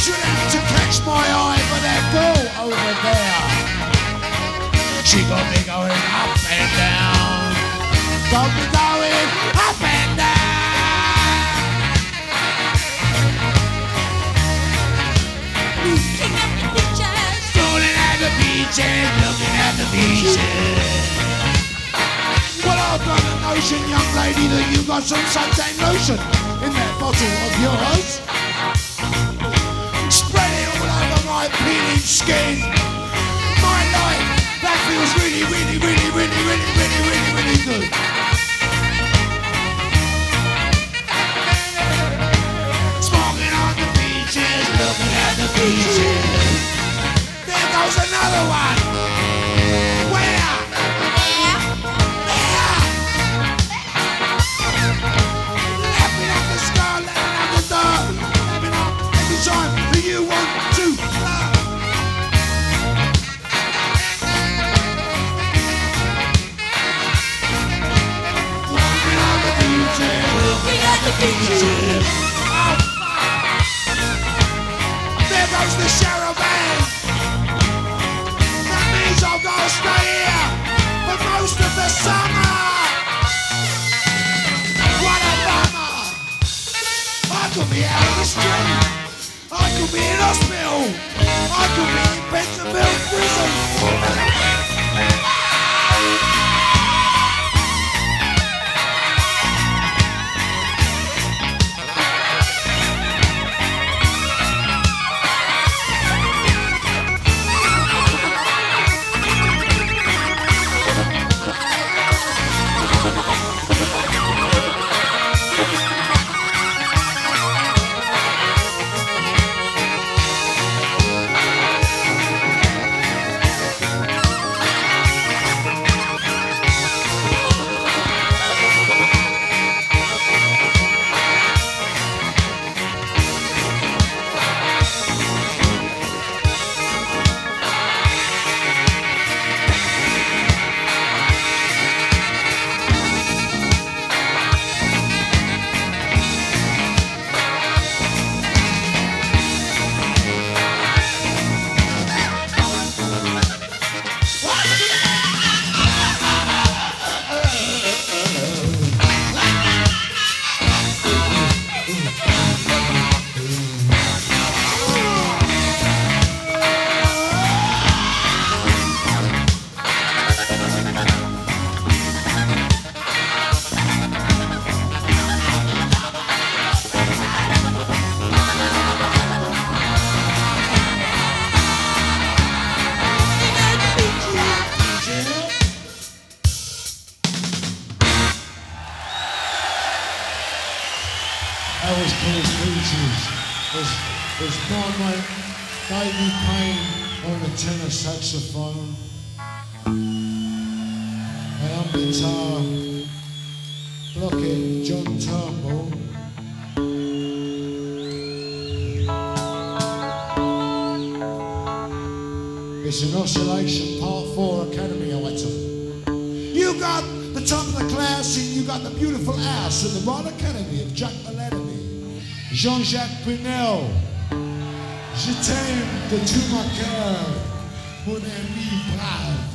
should have to catch my eye, for that girl over there. She got me going up and down. Got me going up and down. Looking at the beaches. Rolling at the beaches. Looking at the beaches. Well, I've got a notion, young lady, that you've got some suntan lotion in that bottle of yours. Skin. I could be out of the street, I could be in hospital. I could be in Pentonville prison. That was Chris Peaches. There's, there's my mate Davey Payne on the tenor saxophone. And on guitar, Blockhead John Turnbull. It's an oscillation part four Academy item. You got the top of the class and you got the beautiful ass of the Royal Academy of Jack Maloney. Jean-Jacques Pinel. Je t'aime de tout mon cœur, mon ami brave.